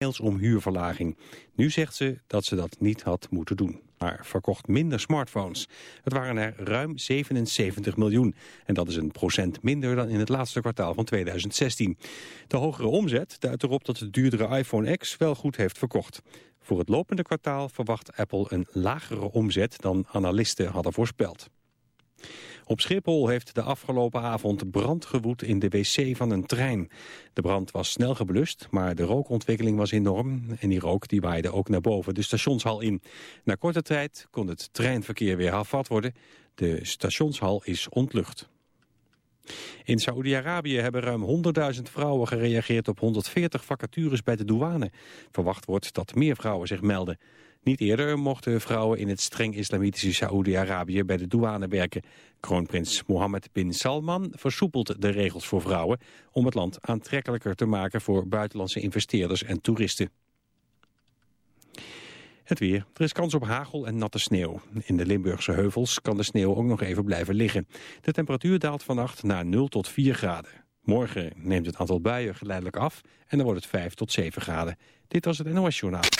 mails om huurverlaging. Nu zegt ze dat ze dat niet had moeten doen. Maar verkocht minder smartphones. Het waren er ruim 77 miljoen. En dat is een procent minder dan in het laatste kwartaal van 2016. De hogere omzet duidt erop dat de duurdere iPhone X wel goed heeft verkocht. Voor het lopende kwartaal verwacht Apple een lagere omzet dan analisten hadden voorspeld. Op Schiphol heeft de afgelopen avond brand gewoed in de wc van een trein. De brand was snel geblust, maar de rookontwikkeling was enorm... en die rook die waaide ook naar boven de stationshal in. Na korte tijd kon het treinverkeer weer hervat worden. De stationshal is ontlucht. In Saoedi-Arabië hebben ruim 100.000 vrouwen gereageerd op 140 vacatures bij de douane. Verwacht wordt dat meer vrouwen zich melden. Niet eerder mochten vrouwen in het streng islamitische Saoedi-Arabië bij de douane werken. Kroonprins Mohammed bin Salman versoepelt de regels voor vrouwen om het land aantrekkelijker te maken voor buitenlandse investeerders en toeristen. Het weer. Er is kans op hagel en natte sneeuw. In de Limburgse heuvels kan de sneeuw ook nog even blijven liggen. De temperatuur daalt vannacht naar 0 tot 4 graden. Morgen neemt het aantal buien geleidelijk af en dan wordt het 5 tot 7 graden. Dit was het NOS Journaal.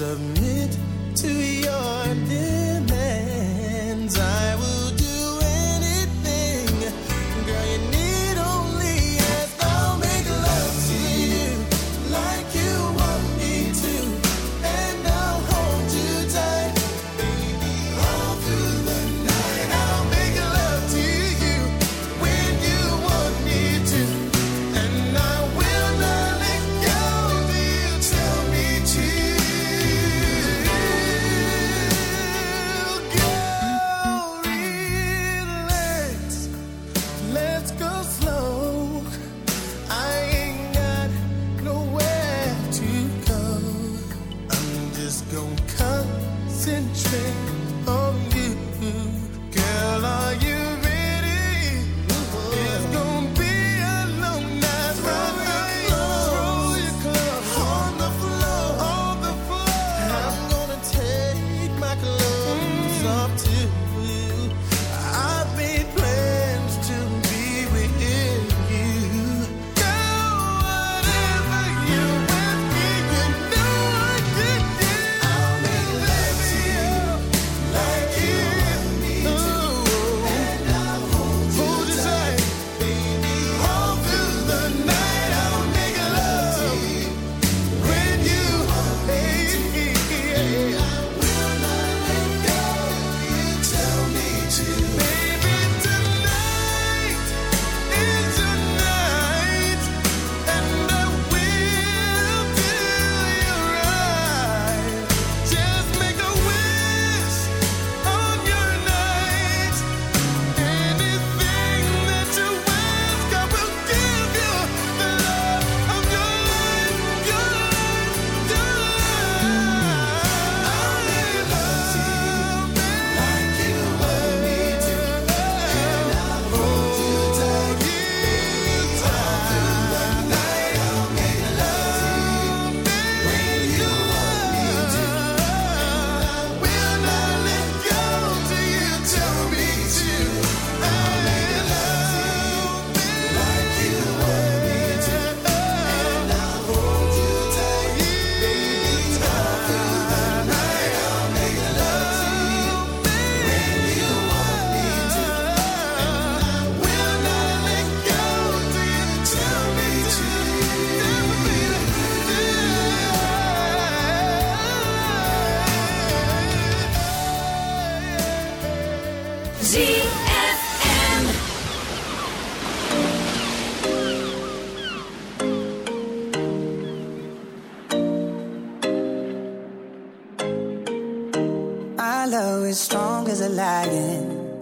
of me.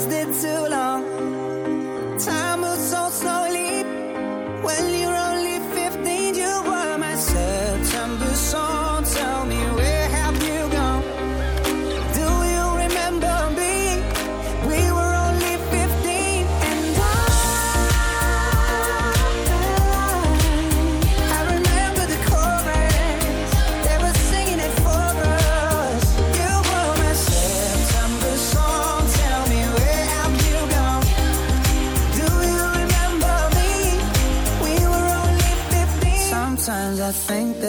was there to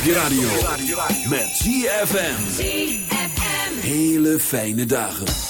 Op je radio. Met ZFM. Hele fijne dagen.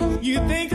You think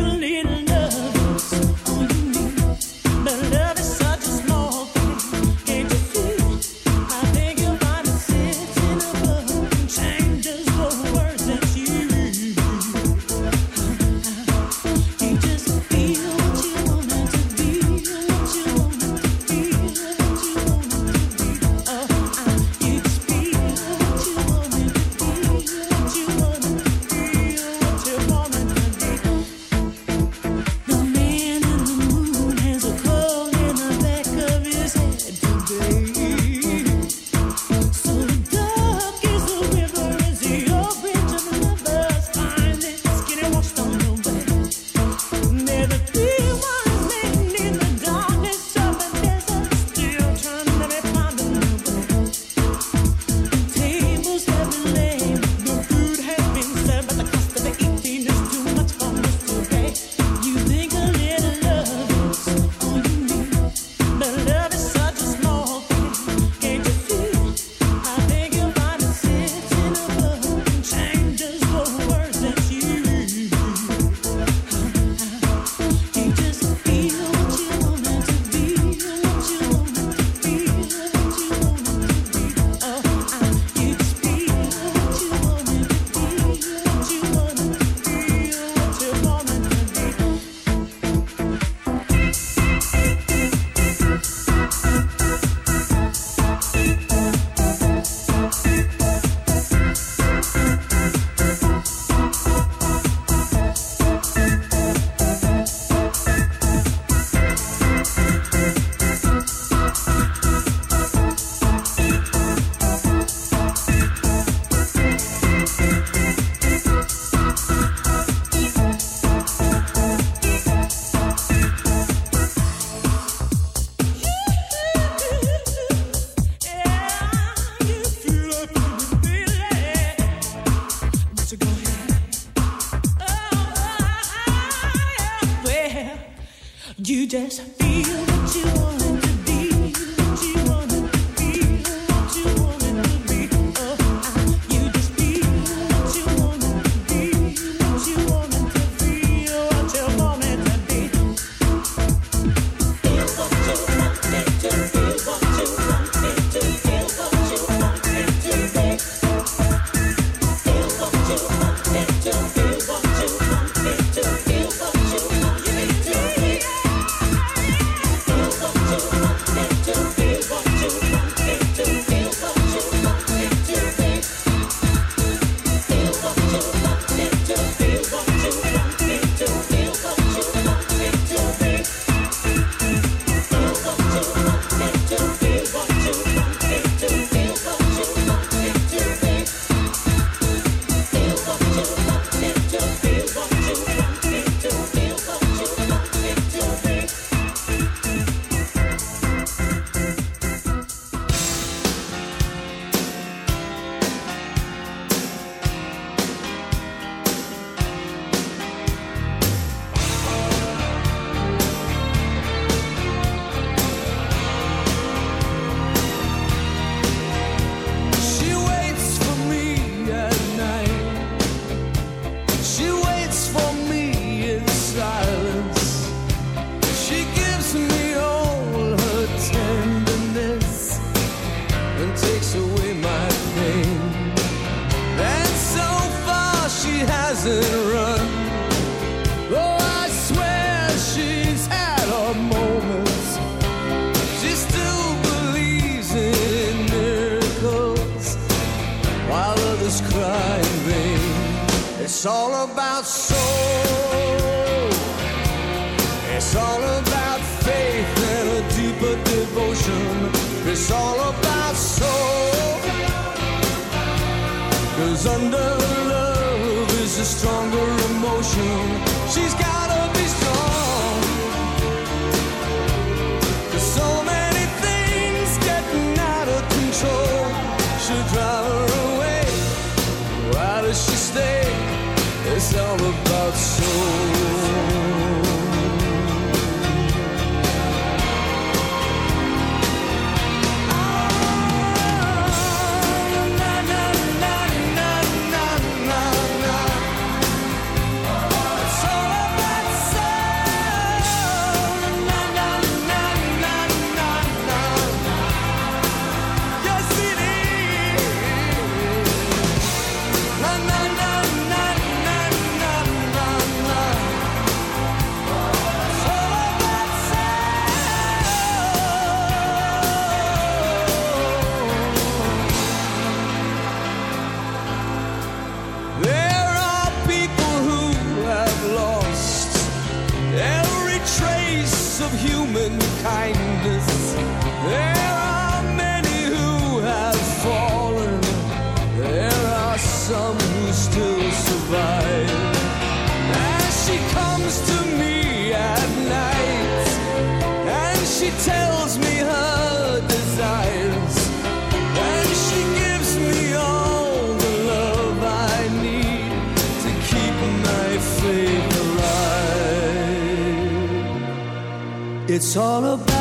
It's all about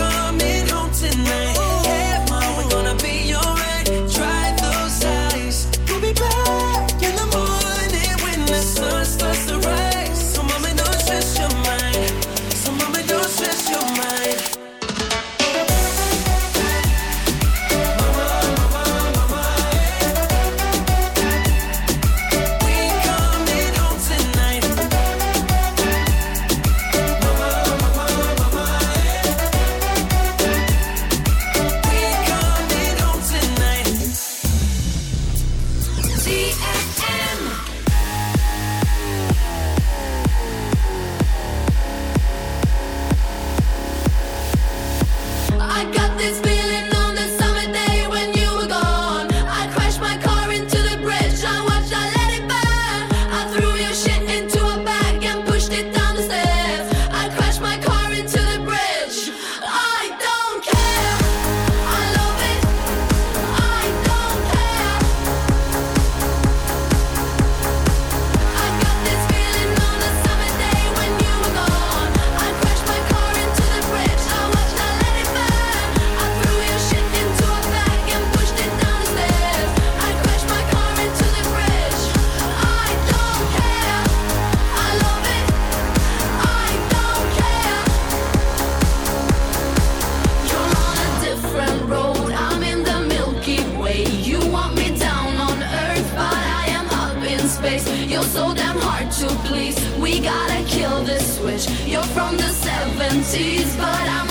You're from the 70s, but I'm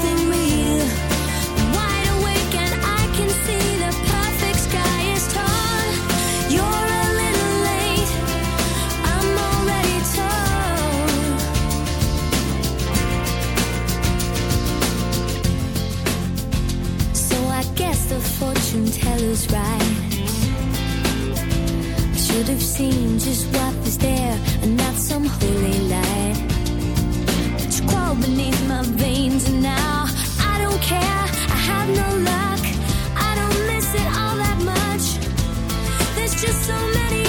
was right. I should have seen just what was there and not some holy light. But you crawl beneath my veins and now I don't care. I have no luck. I don't miss it all that much. There's just so many.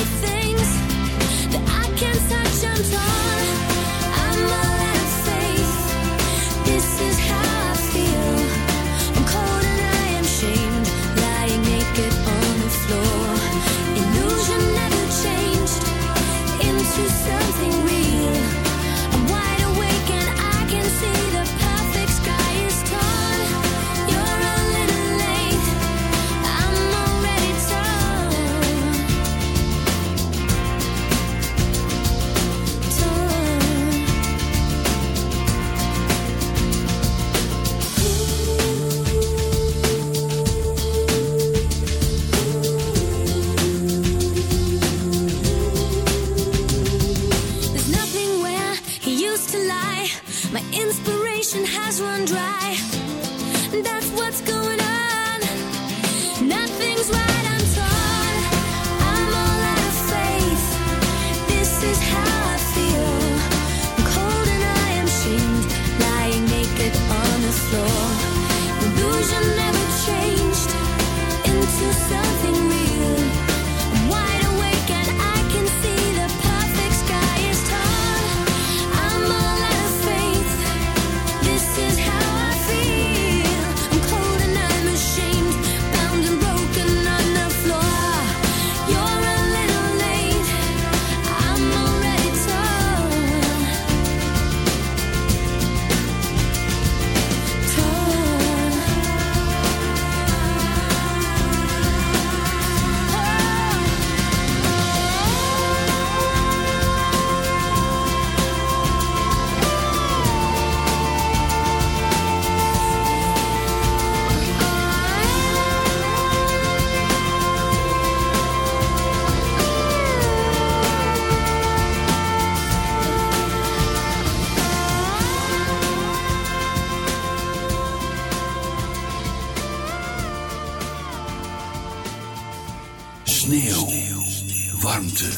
Warmte.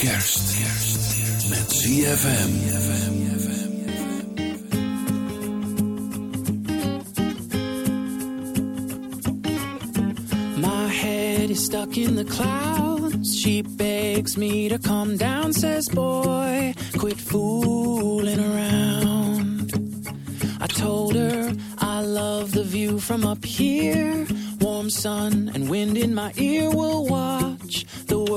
Kerst. Met ZFM. My head is stuck in the clouds. She begs me to come down, says, Boy, quit fooling around. I told her I love the view from up here. Warm sun and wind in my ear will the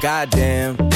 Goddamn,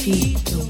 Feet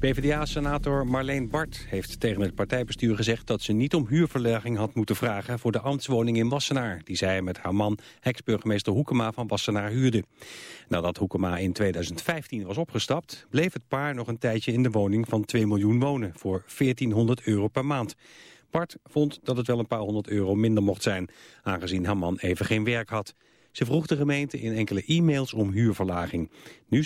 PvdA-senator Marleen Bart heeft tegen het partijbestuur gezegd... dat ze niet om huurverleging had moeten vragen voor de ambtswoning in Wassenaar... die zij met haar man, ex-burgemeester Hoekema van Wassenaar, huurde. Nadat Hoekema in 2015 was opgestapt... bleef het paar nog een tijdje in de woning van 2 miljoen wonen... voor 1400 euro per maand. Bart vond dat het wel een paar honderd euro minder mocht zijn... aangezien haar man even geen werk had. Ze vroeg de gemeente in enkele e-mails om huurverlaging. Nu